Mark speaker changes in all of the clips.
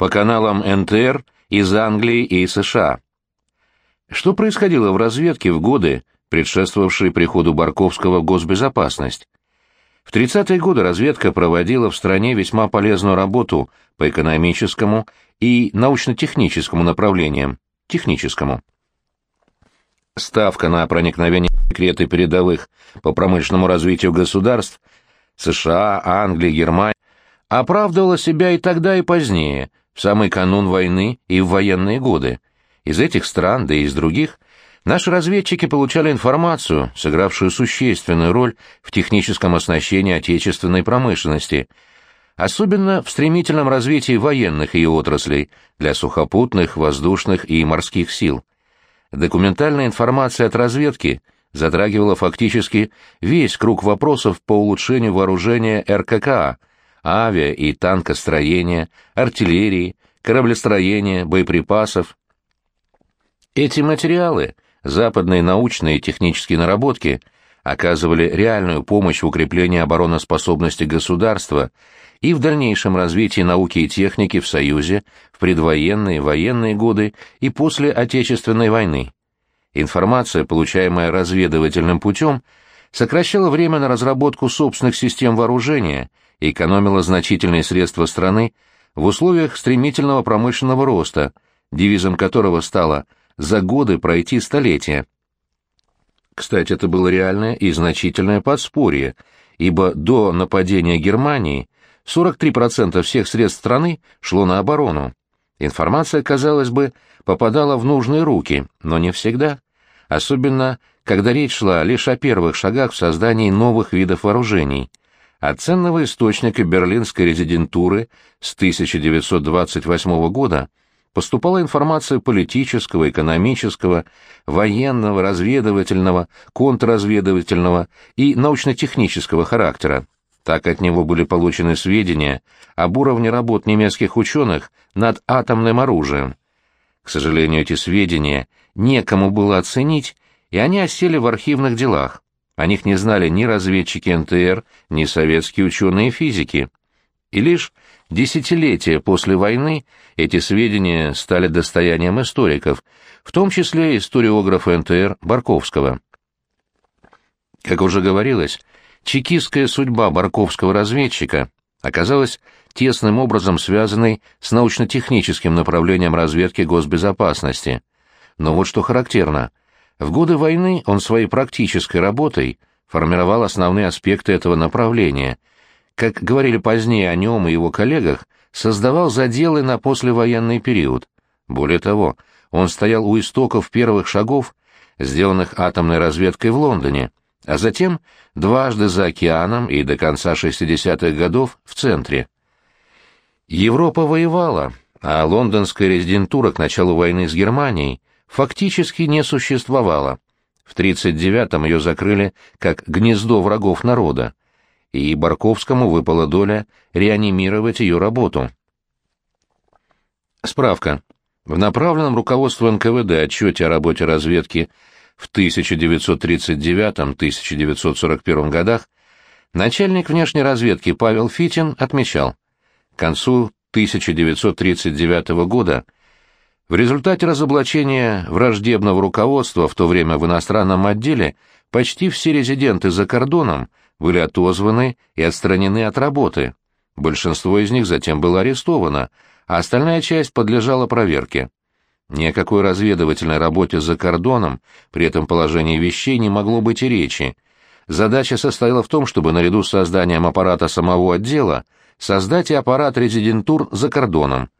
Speaker 1: по каналам НТР из Англии и США. Что происходило в разведке в годы, предшествовавшие приходу Барковского в госбезопасность? В 30-е годы разведка проводила в стране весьма полезную работу по экономическому и научно-техническому направлениям, техническому. Ставка на проникновение секреты передовых по промышленному развитию государств США, Англии, Германии оправдывала себя и тогда, и позднее, самый канун войны и в военные годы. Из этих стран, да и из других, наши разведчики получали информацию, сыгравшую существенную роль в техническом оснащении отечественной промышленности, особенно в стремительном развитии военных ее отраслей для сухопутных, воздушных и морских сил. Документальная информация от разведки затрагивала фактически весь круг вопросов по улучшению вооружения РККА, авиа- и танкостроения, артиллерии, кораблестроения, боеприпасов. Эти материалы, западные научные и технические наработки, оказывали реальную помощь в укреплении обороноспособности государства и в дальнейшем развитии науки и техники в Союзе в предвоенные, военные годы и после Отечественной войны. Информация, получаемая разведывательным путем, сокращала время на разработку собственных систем вооружения и экономила значительные средства страны в условиях стремительного промышленного роста, девизом которого стало «за годы пройти столетия». Кстати, это было реальное и значительное подспорье, ибо до нападения Германии 43% всех средств страны шло на оборону. Информация, казалось бы, попадала в нужные руки, но не всегда. Особенно, когда речь шла лишь о первых шагах в создании новых видов вооружений. От ценного источника берлинской резидентуры с 1928 года поступала информация политического, экономического, военного, разведывательного, контрразведывательного и научно-технического характера. Так от него были получены сведения об уровне работ немецких ученых над атомным оружием. К сожалению, эти сведения некому было оценить, и они осели в архивных делах. О них не знали ни разведчики НТР, ни советские ученые физики. И лишь десятилетия после войны эти сведения стали достоянием историков, в том числе историографа НТР Барковского. Как уже говорилось, чекистская судьба барковского разведчика оказалась тесным образом связанной с научно-техническим направлением разведки госбезопасности. Но вот что характерно. В годы войны он своей практической работой формировал основные аспекты этого направления. Как говорили позднее о нем и его коллегах, создавал заделы на послевоенный период. Более того, он стоял у истоков первых шагов, сделанных атомной разведкой в Лондоне, а затем дважды за океаном и до конца 60-х годов в центре. Европа воевала, а лондонская резидентура к началу войны с Германией фактически не существовала. В 1939-м ее закрыли как гнездо врагов народа, и Барковскому выпала доля реанимировать ее работу. Справка. В направленном руководству НКВД отчете о работе разведки в 1939-1941 годах начальник внешней разведки Павел Фитин отмечал, к концу 1939 года в результате разоблачения враждебного руководства в то время в иностранном отделе почти все резиденты за кордоном были отозваны и отстранены от работы. Большинство из них затем было арестовано, а остальная часть подлежала проверке. Ни о какой разведывательной работе за кордоном при этом положении вещей не могло быть и речи. Задача состояла в том, чтобы наряду с созданием аппарата самого отдела создать и аппарат резидентур за кордоном.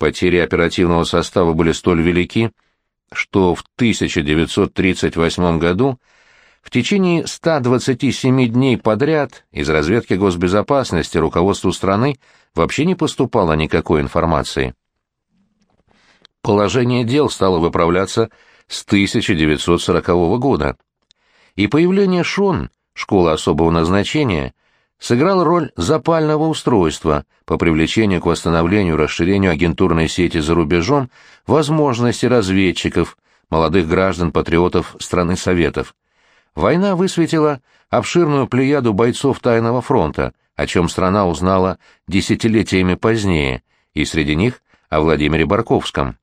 Speaker 1: Потери оперативного состава были столь велики, что в 1938 году в течение 127 дней подряд из разведки госбезопасности руководству страны вообще не поступало никакой информации. Положение дел стало выправляться с 1940 года. И появление ШОН, школы особого назначения, сыграло роль запального устройства по привлечению к восстановлению и расширению агентурной сети за рубежом возможности разведчиков, молодых граждан-патриотов страны Советов. Война высветила обширную плеяду бойцов Тайного фронта, о чем страна узнала десятилетиями позднее, и среди них о Владимире Барковском.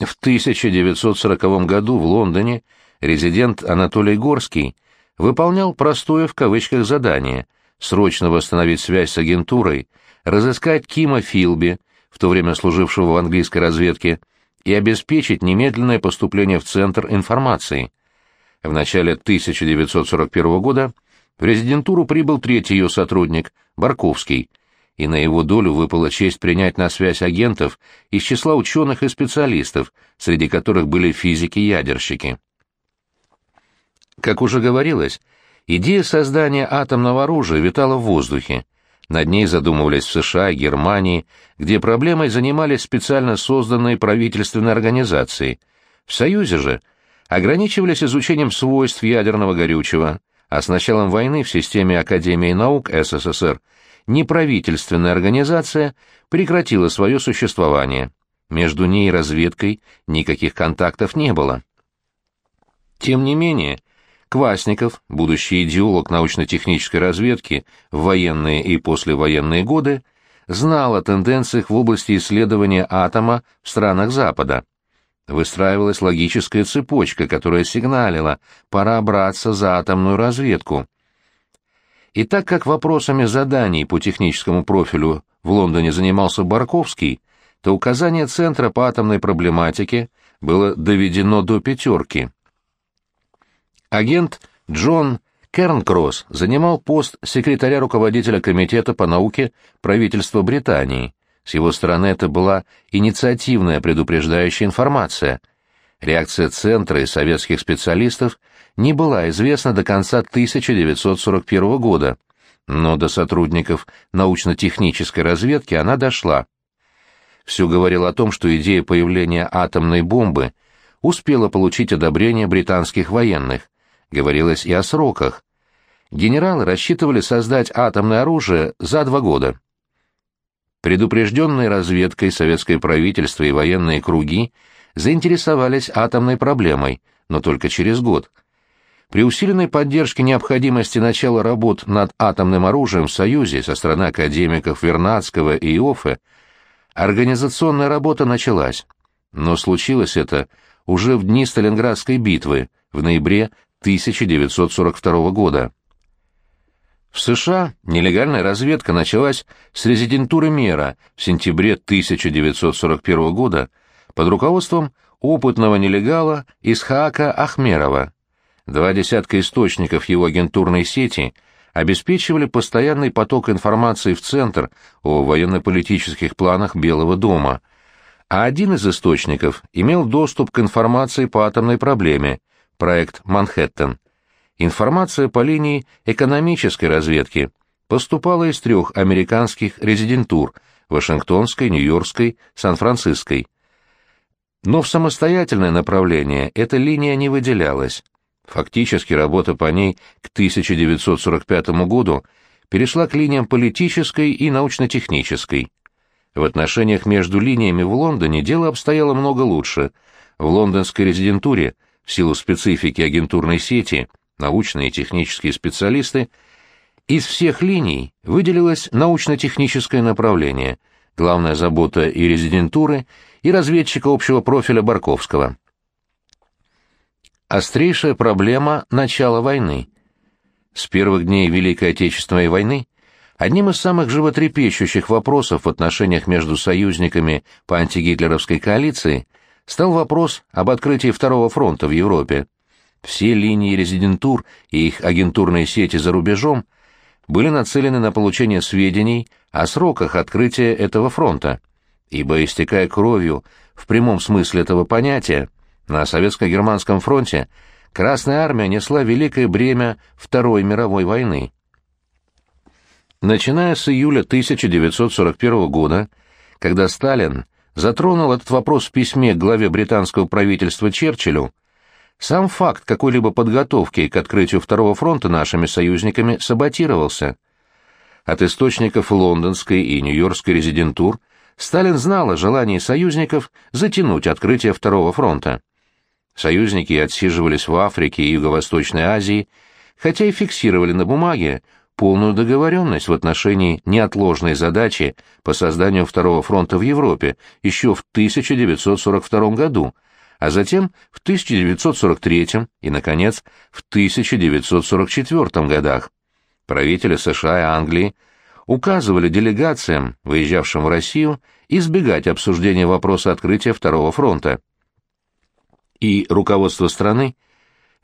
Speaker 1: В 1940 году в Лондоне резидент Анатолий Горский выполнял простое в кавычках задание – срочно восстановить связь с агентурой, разыскать Кима Филби, в то время служившего в английской разведке, и обеспечить немедленное поступление в Центр информации. В начале 1941 года в резидентуру прибыл третий ее сотрудник, Барковский, и на его долю выпала честь принять на связь агентов из числа ученых и специалистов, среди которых были физики-ядерщики. Как уже говорилось, идея создания атомного оружия витала в воздухе. Над ней задумывались в США и Германии, где проблемой занимались специально созданные правительственные организации. В Союзе же ограничивались изучением свойств ядерного горючего, а с началом войны в системе Академии наук СССР неправительственная организация прекратила свое существование. Между ней и разведкой никаких контактов не было. Тем не менее, Квасников, будущий идеолог научно-технической разведки в военные и послевоенные годы, знал о тенденциях в области исследования атома в странах Запада. Выстраивалась логическая цепочка, которая сигналила «пора браться за атомную разведку». И так как вопросами заданий по техническому профилю в Лондоне занимался Барковский, то указание Центра по атомной проблематике было доведено до пятерки – Агент Джон Кернкросс занимал пост секретаря руководителя Комитета по науке правительства Британии. С его стороны это была инициативная предупреждающая информация. Реакция Центра и советских специалистов не была известна до конца 1941 года, но до сотрудников научно-технической разведки она дошла. Все говорило о том, что идея появления атомной бомбы успела получить одобрение британских военных, говорилось и о сроках. Генералы рассчитывали создать атомное оружие за два года. Предупрежденные разведкой советское правительство и военные круги заинтересовались атомной проблемой, но только через год. При усиленной поддержке необходимости начала работ над атомным оружием в Союзе со стороны академиков Вернадского и Иоффе организационная работа началась. Но случилось это уже в дни Сталинградской битвы, в ноябре 1942 года. В США нелегальная разведка началась с резидентуры Мера в сентябре 1941 года под руководством опытного нелегала Исхаака Ахмерова. Два десятка источников его агентурной сети обеспечивали постоянный поток информации в Центр о военно-политических планах Белого дома, а один из источников имел доступ к информации по атомной проблеме – проект «Манхэттен». Информация по линии экономической разведки поступала из трех американских резидентур – Вашингтонской, Нью-Йоркской, Сан-Франциской. Но в самостоятельное направление эта линия не выделялась. Фактически работа по ней к 1945 году перешла к линиям политической и научно-технической. В отношениях между линиями в Лондоне дело обстояло много лучше. В лондонской резидентуре – в силу специфики агентурной сети, научные и технические специалисты, из всех линий выделилось научно-техническое направление, главная забота и резидентуры, и разведчика общего профиля Барковского. Острейшая проблема начала войны. С первых дней Великой Отечественной войны одним из самых животрепещущих вопросов в отношениях между союзниками по антигитлеровской коалиции – стал вопрос об открытии Второго фронта в Европе. Все линии резидентур и их агентурные сети за рубежом были нацелены на получение сведений о сроках открытия этого фронта, ибо, истекая кровью в прямом смысле этого понятия, на Советско-Германском фронте Красная Армия несла великое бремя Второй мировой войны. Начиная с июля 1941 года, когда Сталин затронул этот вопрос в письме главе британского правительства Черчиллю, сам факт какой-либо подготовки к открытию Второго фронта нашими союзниками саботировался. От источников лондонской и нью-йоркской резидентур Сталин знал о желании союзников затянуть открытие Второго фронта. Союзники отсиживались в Африке и Юго-Восточной Азии, хотя и фиксировали на бумаге полную договоренность в отношении неотложной задачи по созданию Второго фронта в Европе еще в 1942 году, а затем в 1943 и, наконец, в 1944 годах. Правители США и Англии указывали делегациям, выезжавшим в Россию, избегать обсуждения вопроса открытия Второго фронта. И руководство страны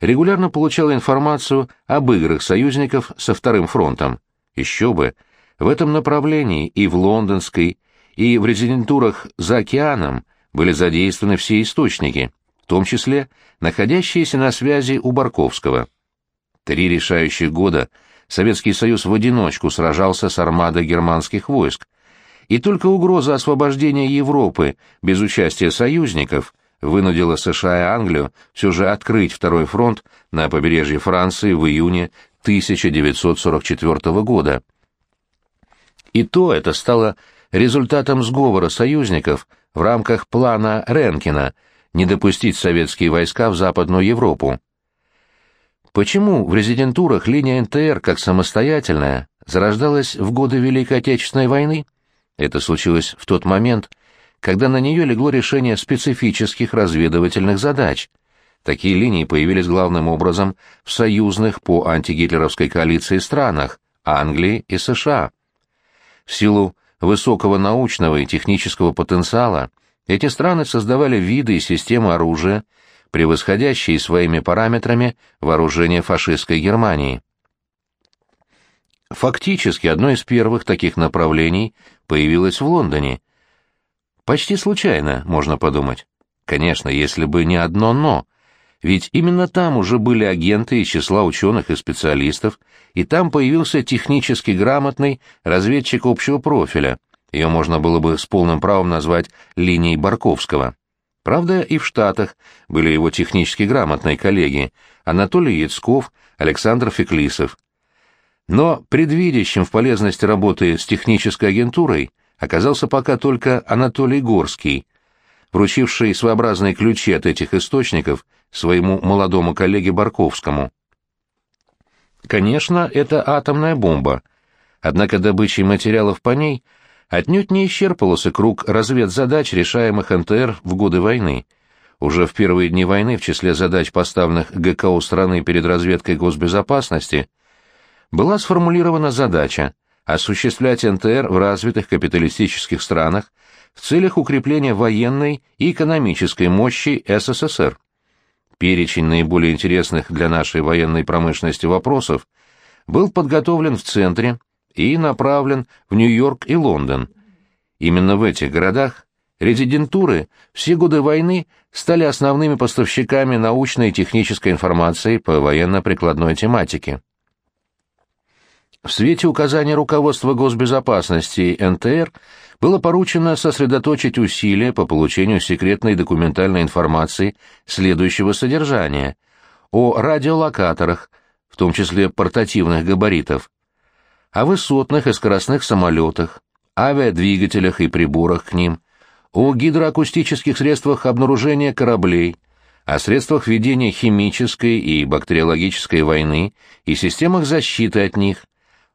Speaker 1: регулярно получало информацию об играх союзников со Вторым фронтом. Еще бы, в этом направлении и в лондонской, и в резидентурах за океаном были задействованы все источники, в том числе находящиеся на связи у Барковского. Три решающих года Советский Союз в одиночку сражался с армадой германских войск, и только угроза освобождения Европы без участия союзников вынудила США и Англию все же открыть второй фронт на побережье Франции в июне 1944 года. И то это стало результатом сговора союзников в рамках плана Ренкина не допустить советские войска в Западную Европу. Почему в резидентурах линия НТР как самостоятельная зарождалась в годы Великой Отечественной войны? Это случилось в тот момент, когда на нее легло решение специфических разведывательных задач. Такие линии появились главным образом в союзных по антигитлеровской коалиции странах Англии и США. В силу высокого научного и технического потенциала эти страны создавали виды и системы оружия, превосходящие своими параметрами вооружение фашистской Германии. Фактически одно из первых таких направлений появилось в Лондоне. Почти случайно, можно подумать. Конечно, если бы не одно «но», ведь именно там уже были агенты из числа ученых и специалистов, и там появился технически грамотный разведчик общего профиля. Ее можно было бы с полным правом назвать линией Барковского. Правда, и в Штатах были его технически грамотные коллеги Анатолий Яцков, Александр Феклисов. Но предвидящим в полезности работы с технической агентурой оказался пока только Анатолий Горский, вручивший своеобразные ключи от этих источников своему молодому коллеге Барковскому. Конечно, это атомная бомба, однако добычей материалов по ней – отнюдь не исчерпывался круг разведзадач, решаемых НТР в годы войны. Уже в первые дни войны в числе задач, поставленных ГКО страны перед разведкой госбезопасности, была сформулирована задача осуществлять НТР в развитых капиталистических странах в целях укрепления военной и экономической мощи СССР. Перечень наиболее интересных для нашей военной промышленности вопросов был подготовлен в Центре и направлен в Нью-Йорк и Лондон. Именно в этих городах резидентуры все годы войны стали основными поставщиками научной и технической информации по военно-прикладной тематике. В свете указания руководства госбезопасности НТР было поручено сосредоточить усилия по получению секретной документальной информации следующего содержания о радиолокаторах, в том числе портативных габаритов, о высотных и скоростных самолетах, авиадвигателях и приборах к ним, о гидроакустических средствах обнаружения кораблей, о средствах ведения химической и бактериологической войны и системах защиты от них,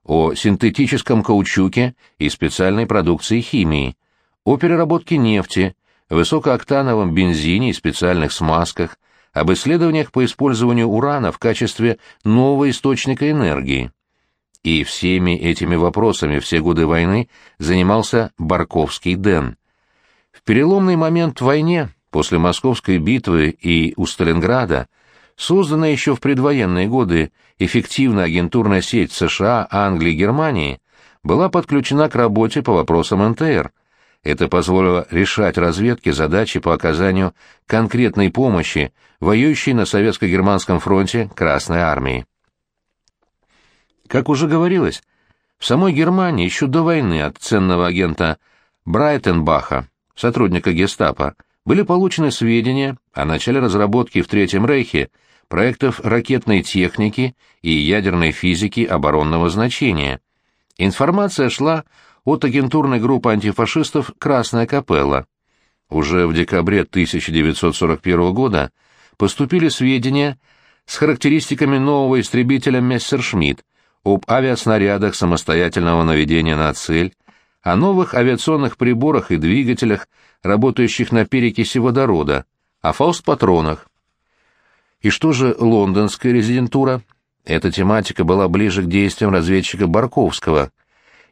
Speaker 1: о синтетическом каучуке и специальной продукции химии, о переработке нефти, высокооктановом бензине и специальных смазках, об исследованиях по использованию урана в качестве нового источника энергии и всеми этими вопросами все годы войны занимался Барковский Дэн. В переломный момент в войне, после Московской битвы и у Сталинграда, созданная еще в предвоенные годы эффективная агентурная сеть США, Англии и Германии, была подключена к работе по вопросам НТР. Это позволило решать разведке задачи по оказанию конкретной помощи воюющей на советско-германском фронте Красной Армии. Как уже говорилось, в самой Германии еще до войны от ценного агента Брайтенбаха, сотрудника гестапо, были получены сведения о начале разработки в Третьем Рейхе проектов ракетной техники и ядерной физики оборонного значения. Информация шла от агентурной группы антифашистов «Красная капелла». Уже в декабре 1941 года поступили сведения с характеристиками нового истребителя «Мессершмитт», об авиаснарядах самостоятельного наведения на цель, о новых авиационных приборах и двигателях, работающих на перекиси водорода, о фаустпатронах. И что же лондонская резидентура? Эта тематика была ближе к действиям разведчика Барковского.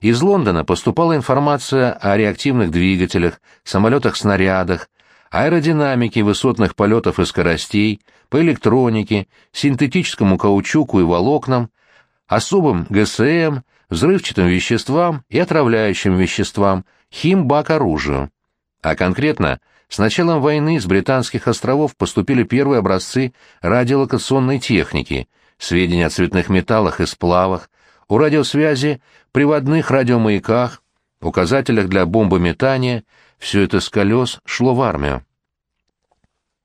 Speaker 1: Из Лондона поступала информация о реактивных двигателях, самолетах-снарядах, аэродинамике высотных полетов и скоростей, по электронике, синтетическому каучуку и волокнам, особым ГСМ, взрывчатым веществам и отравляющим веществам, химбак-оружию. А конкретно, с началом войны с британских островов поступили первые образцы радиолокационной техники, сведения о цветных металлах и сплавах, о радиосвязи, приводных радиомаяках, указателях для бомбометания, все это с колес шло в армию.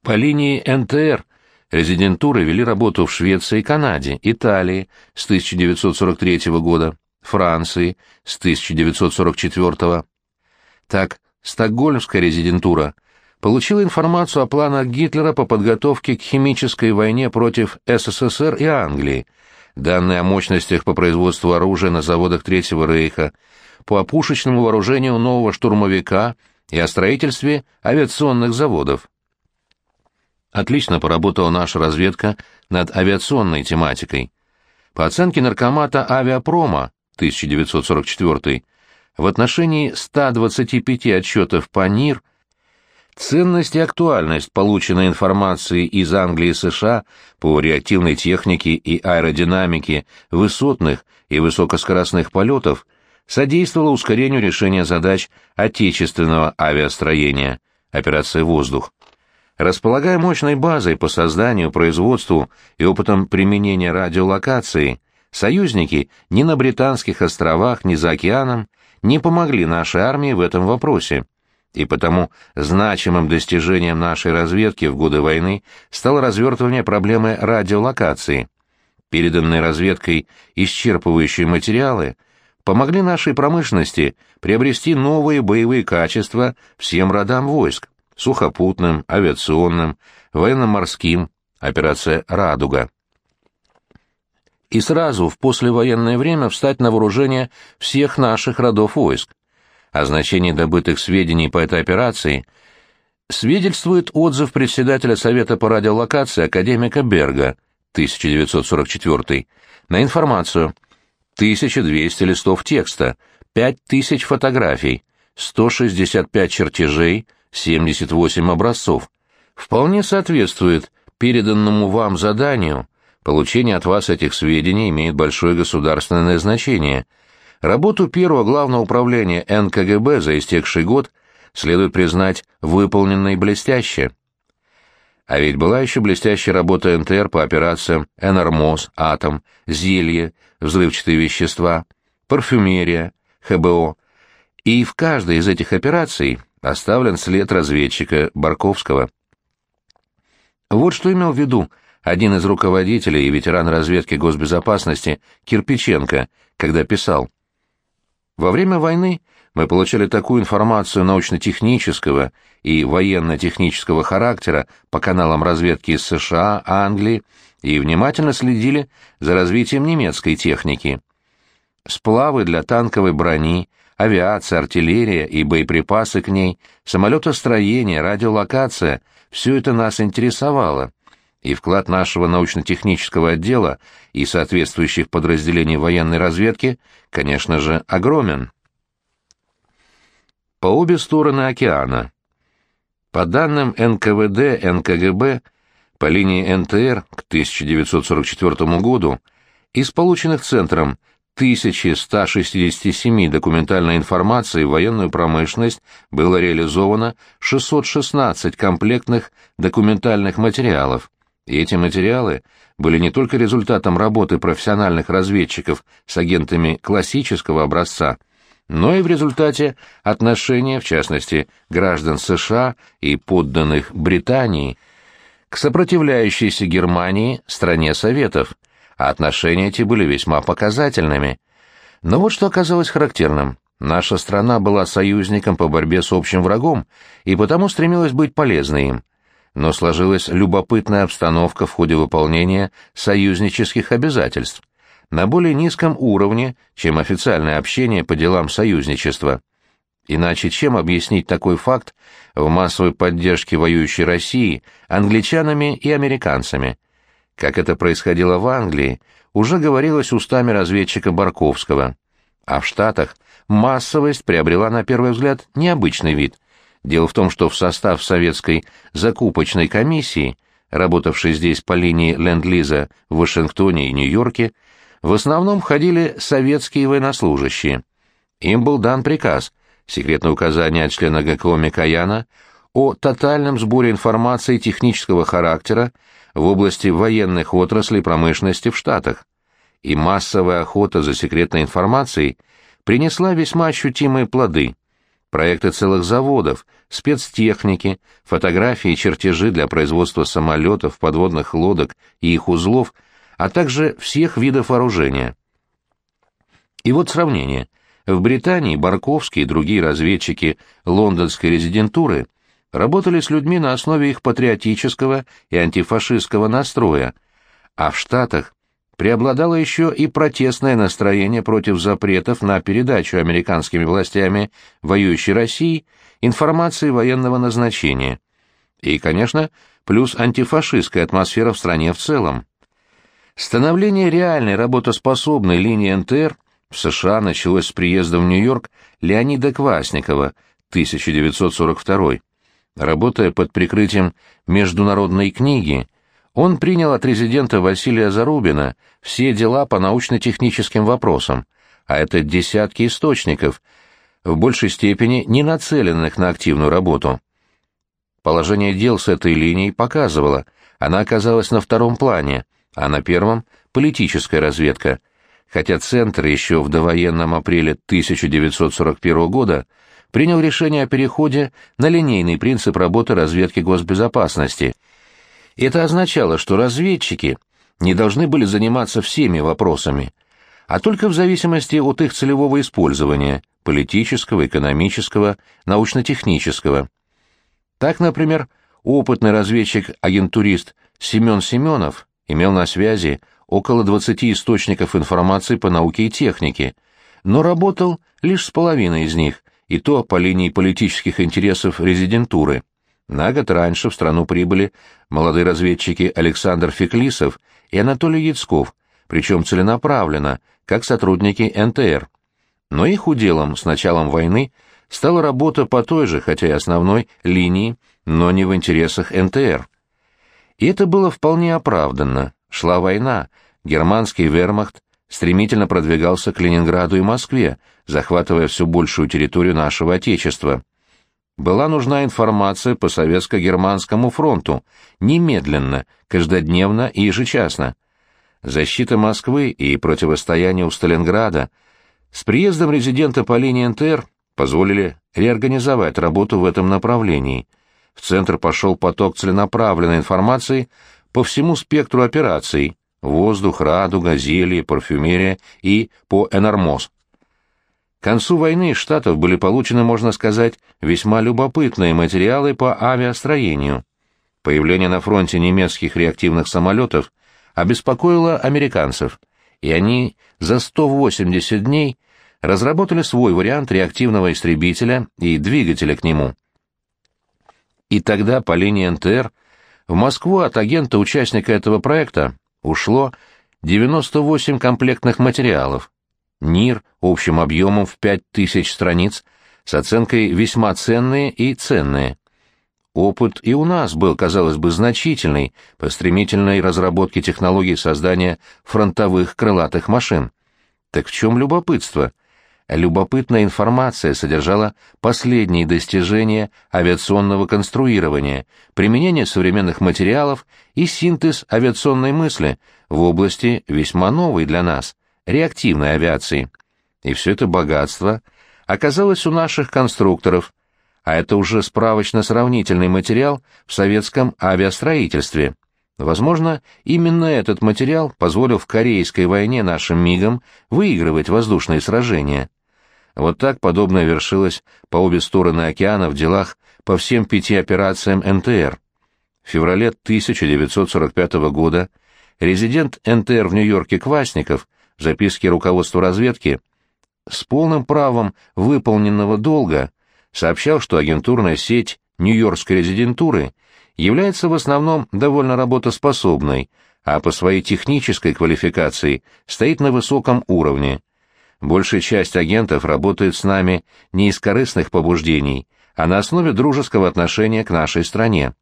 Speaker 1: По линии НТР резидентуры вели работу в Швеции Канаде, Италии с 1943 года, Франции с 1944. Так, Стокгольмская резидентура получила информацию о планах Гитлера по подготовке к химической войне против СССР и Англии, данные о мощностях по производству оружия на заводах Третьего Рейха, по опушечному вооружению нового штурмовика и о строительстве авиационных заводов. Отлично поработала наша разведка над авиационной тематикой. По оценке наркомата авиапрома 1944 в отношении 125 отчетов по НИР ценность и актуальность полученной информации из Англии и США по реактивной технике и аэродинамике высотных и высокоскоростных полетов содействовала ускорению решения задач отечественного авиастроения, операция «Воздух». Располагая мощной базой по созданию, производству и опытом применения радиолокации, союзники ни на Британских островах, ни за океаном не помогли нашей армии в этом вопросе. И потому значимым достижением нашей разведки в годы войны стало развертывание проблемы радиолокации. Переданные разведкой исчерпывающие материалы помогли нашей промышленности приобрести новые боевые качества всем родам войск сухопутным, авиационным, военно-морским, операция «Радуга». И сразу в послевоенное время встать на вооружение всех наших родов войск. О значении добытых сведений по этой операции свидетельствует отзыв председателя Совета по радиолокации академика Берга, 1944, на информацию. 1200 листов текста, 5000 фотографий, 165 чертежей, 78 образцов, вполне соответствует переданному вам заданию. Получение от вас этих сведений имеет большое государственное значение. Работу первого главного управления НКГБ за истекший год следует признать выполненной блестяще. А ведь была еще блестящая работа НТР по операциям «Энормоз», «Атом», «Зелье», «Взрывчатые вещества», «Парфюмерия», ХБО. И в каждой из этих операций оставлен след разведчика Барковского. Вот что имел в виду один из руководителей и ветеран разведки госбезопасности Кирпиченко, когда писал «Во время войны мы получали такую информацию научно-технического и военно-технического характера по каналам разведки из США, Англии и внимательно следили за развитием немецкой техники. Сплавы для танковой брони, авиация, артиллерия и боеприпасы к ней, самолетостроение, радиолокация — все это нас интересовало, и вклад нашего научно-технического отдела и соответствующих подразделений военной разведки, конечно же, огромен. По обе стороны океана. По данным НКВД, НКГБ, по линии НТР к 1944 году из полученных Центром 1167 документальной информации в военную промышленность было реализовано 616 комплектных документальных материалов. И эти материалы были не только результатом работы профессиональных разведчиков с агентами классического образца, но и в результате отношения, в частности, граждан США и подданных Британии к сопротивляющейся Германии стране Советов – а отношения эти были весьма показательными. Но вот что оказалось характерным. Наша страна была союзником по борьбе с общим врагом и потому стремилась быть полезной им. Но сложилась любопытная обстановка в ходе выполнения союзнических обязательств. на более низком уровне, чем официальное общение по делам союзничества. Иначе чем объяснить такой факт в массовой поддержке воюющей России англичанами и американцами? Как это происходило в Англии, уже говорилось устами разведчика Барковского. А в Штатах массовость приобрела на первый взгляд необычный вид. Дело в том, что в состав советской закупочной комиссии, работавшей здесь по линии Ленд-Лиза в Вашингтоне и Нью-Йорке, в основном входили советские военнослужащие. Им был дан приказ, секретное указание от члена ГКО Микояна, о тотальном сборе информации технического характера в области военных отраслей промышленности в Штатах. И массовая охота за секретной информацией принесла весьма ощутимые плоды. Проекты целых заводов, спецтехники, фотографии и чертежи для производства самолетов, подводных лодок и их узлов – а также всех видов вооружения. И вот сравнение. В Британии Барковский и другие разведчики лондонской резидентуры работали с людьми на основе их патриотического и антифашистского настроя, а в Штатах преобладало еще и протестное настроение против запретов на передачу американскими властями воюющей России информации военного назначения. И, конечно, плюс антифашистская атмосфера в стране в целом. Становление реальной работоспособной линии НТР в США началось с приездом в Нью-Йорк Леонида Квасникова, 1942. Работая под прикрытием международной книги, он принял от резидента Василия Зарубина все дела по научно-техническим вопросам, а это десятки источников, в большей степени не нацеленных на активную работу. Положение дел с этой линией показывало, она оказалась на втором плане – а на первом — политическая разведка, хотя Центр еще в довоенном апреле 1941 года принял решение о переходе на линейный принцип работы разведки госбезопасности. Это означало, что разведчики не должны были заниматься всеми вопросами, а только в зависимости от их целевого использования – политического, экономического, научно-технического. Так, например, опытный разведчик-агентурист Семен Семенов имел на связи около 20 источников информации по науке и технике, но работал лишь с половиной из них, и то по линии политических интересов резидентуры. На год раньше в страну прибыли молодые разведчики Александр Феклисов и Анатолий Яцков, причем целенаправленно, как сотрудники НТР. Но их уделом с началом войны стала работа по той же, хотя и основной, линии, но не в интересах НТР. И это было вполне оправданно. Шла война, германский вермахт стремительно продвигался к Ленинграду и Москве, захватывая все большую территорию нашего Отечества. Была нужна информация по Советско-Германскому фронту, немедленно, каждодневно и ежечасно. Защита Москвы и противостояние у Сталинграда с приездом резидента по линии НТР позволили реорганизовать работу в этом направлении, в центр пошел поток целенаправленной информации по всему спектру операций – воздух, радуга, зелье, парфюмерия и по энормоз. К концу войны из Штатов были получены, можно сказать, весьма любопытные материалы по авиастроению. Появление на фронте немецких реактивных самолетов обеспокоило американцев, и они за 180 дней разработали свой вариант реактивного истребителя и двигателя к нему – и тогда по линии НТР в Москву от агента-участника этого проекта ушло 98 комплектных материалов. НИР общим объемом в 5000 страниц с оценкой весьма ценные и ценные. Опыт и у нас был, казалось бы, значительный по стремительной разработке технологий создания фронтовых крылатых машин. Так в чем любопытство? — любопытная информация содержала последние достижения авиационного конструирования, применение современных материалов и синтез авиационной мысли в области весьма новой для нас – реактивной авиации. И все это богатство оказалось у наших конструкторов, а это уже справочно-сравнительный материал в советском авиастроительстве. Возможно, именно этот материал позволил в Корейской войне нашим МИГам выигрывать воздушные сражения. Вот так подобное вершилось по обе стороны океана в делах по всем пяти операциям НТР. В феврале 1945 года резидент НТР в Нью-Йорке Квасников записке руководства разведки, с полным правом выполненного долга сообщал, что агентурная сеть Нью-Йоркской резидентуры является в основном довольно работоспособной, а по своей технической квалификации стоит на высоком уровне. Большая часть агентов работает с нами не из корыстных побуждений, а на основе дружеского отношения к нашей стране.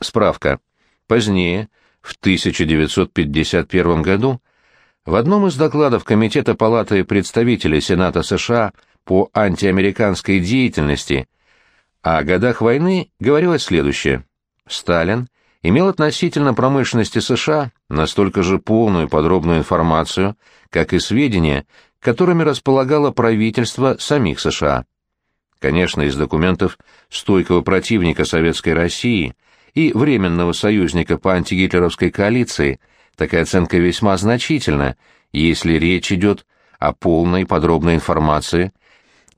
Speaker 1: Справка. Позднее, в 1951 году, в одном из докладов Комитета Палаты представителей Сената США по антиамериканской деятельности о годах войны говорилось следующее. Сталин имел относительно промышленности США настолько же полную подробную информацию, как и сведения, которыми располагало правительство самих США. Конечно, из документов стойкого противника Советской России и временного союзника по антигитлеровской коалиции – такая оценка весьма значительна, если речь идет о полной подробной информации,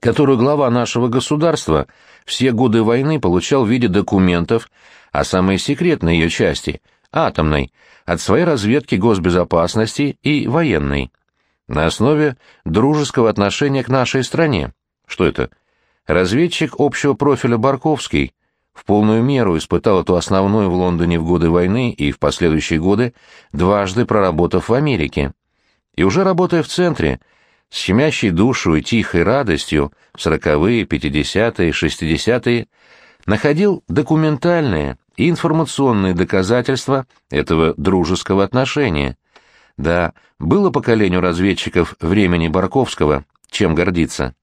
Speaker 1: которую глава нашего государства все годы войны получал в виде документов о самой секретной ее части, атомной, от своей разведки госбезопасности и военной, на основе дружеского отношения к нашей стране. Что это? Разведчик общего профиля Барковский – в полную меру испытал эту основную в Лондоне в годы войны и в последующие годы, дважды проработав в Америке. И уже работая в центре, с щемящей душу и тихой радостью в сороковые, пятидесятые, шестидесятые, находил документальные и информационные доказательства этого дружеского отношения. Да, было поколению разведчиков времени Барковского чем гордиться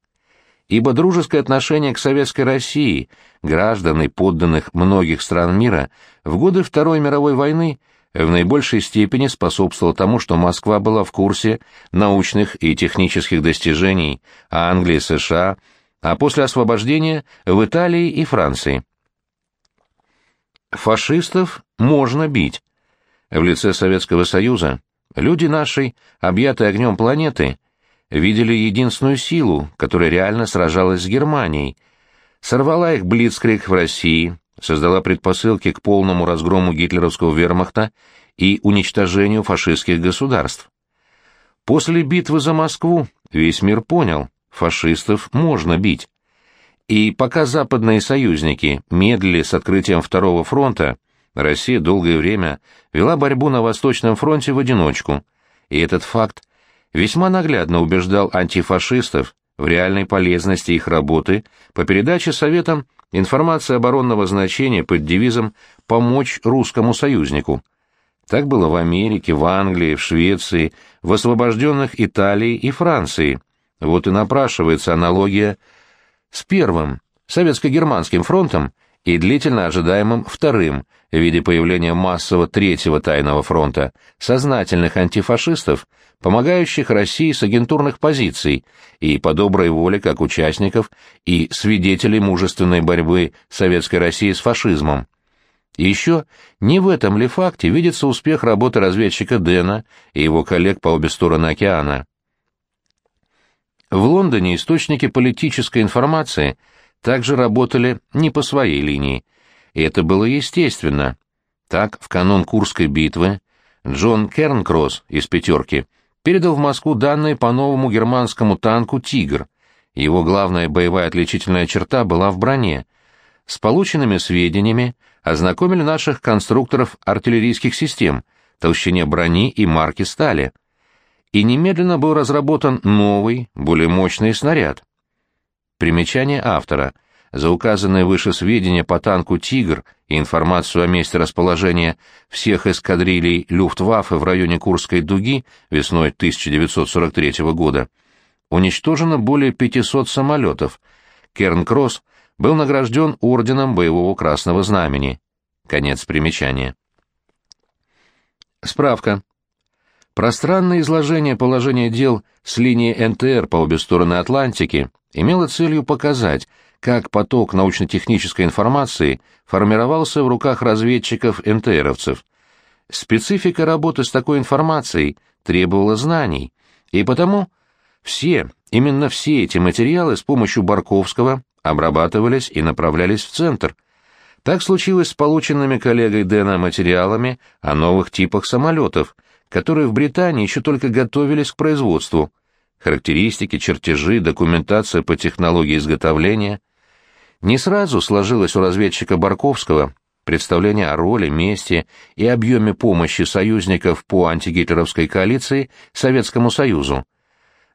Speaker 1: ибо дружеское отношение к Советской России, граждан и подданных многих стран мира, в годы Второй мировой войны в наибольшей степени способствовало тому, что Москва была в курсе научных и технических достижений Англии, США, а после освобождения в Италии и Франции. Фашистов можно бить. В лице Советского Союза люди нашей, объятые огнем планеты, видели единственную силу, которая реально сражалась с Германией, сорвала их блицкриг в России, создала предпосылки к полному разгрому гитлеровского вермахта и уничтожению фашистских государств. После битвы за Москву весь мир понял, фашистов можно бить. И пока западные союзники медлили с открытием Второго фронта, Россия долгое время вела борьбу на Восточном фронте в одиночку, и этот факт весьма наглядно убеждал антифашистов в реальной полезности их работы по передаче Советам информации оборонного значения под девизом «помочь русскому союзнику». Так было в Америке, в Англии, в Швеции, в освобожденных Италии и Франции. Вот и напрашивается аналогия с первым, советско-германским фронтом, и длительно ожидаемым вторым в виде появления массового третьего тайного фронта, сознательных антифашистов, помогающих России с агентурных позиций и по доброй воле как участников и свидетелей мужественной борьбы Советской России с фашизмом. Еще не в этом ли факте видится успех работы разведчика Дэна и его коллег по обе стороны океана? В Лондоне источники политической информации – также работали не по своей линии, и это было естественно. Так, в канун Курской битвы Джон Кернкросс из «пятерки» передал в Москву данные по новому германскому танку «Тигр». Его главная боевая отличительная черта была в броне. С полученными сведениями ознакомили наших конструкторов артиллерийских систем, толщине брони и марки стали. И немедленно был разработан новый, более мощный снаряд. Примечание автора. За указанные выше сведения по танку «Тигр» и информацию о месте расположения всех эскадрилей Люфтваффе в районе Курской дуги весной 1943 года уничтожено более 500 самолетов. Керн-Кросс был награжден орденом Боевого Красного Знамени. Конец примечания. Справка. Пространное изложение положения дел с линии НТР по обе стороны Атлантики имело целью показать, как поток научно-технической информации формировался в руках разведчиков-НТРовцев. Специфика работы с такой информацией требовала знаний, и потому все, именно все эти материалы с помощью Барковского обрабатывались и направлялись в центр. Так случилось с полученными коллегой Дэна материалами о новых типах самолетов, которые в Британии еще только готовились к производству. Характеристики, чертежи, документация по технологии изготовления. Не сразу сложилось у разведчика Барковского представление о роли, месте и объеме помощи союзников по антигитлеровской коалиции Советскому Союзу.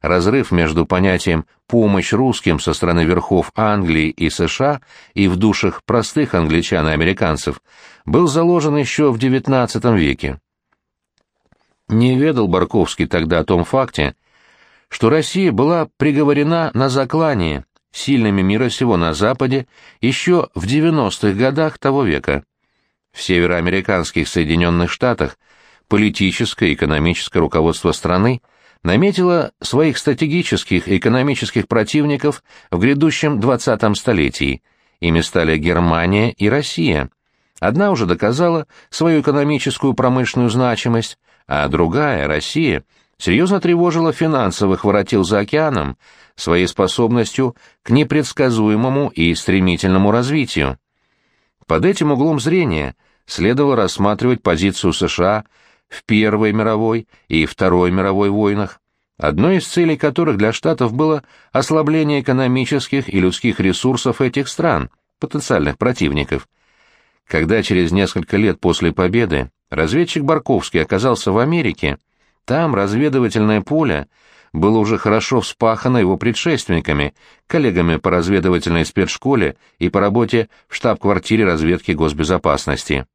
Speaker 1: Разрыв между понятием «помощь русским» со стороны верхов Англии и США и в душах простых англичан и американцев был заложен еще в XIX веке. Не ведал Барковский тогда о том факте, что Россия была приговорена на заклание сильными мира сего на Западе еще в 90-х годах того века. В североамериканских Соединенных Штатах политическое и экономическое руководство страны – наметила своих стратегических и экономических противников в грядущем 20-м столетии. Ими стали Германия и Россия. Одна уже доказала свою экономическую промышленную значимость, а другая, Россия, серьезно тревожила финансовых воротил за океаном своей способностью к непредсказуемому и стремительному развитию. Под этим углом зрения следовало рассматривать позицию США в Первой мировой и Второй мировой войнах, одной из целей которых для Штатов было ослабление экономических и людских ресурсов этих стран, потенциальных противников. Когда через несколько лет после победы разведчик Барковский оказался в Америке, там разведывательное поле было уже хорошо вспахано его предшественниками, коллегами по разведывательной спецшколе и по работе в штаб-квартире разведки госбезопасности.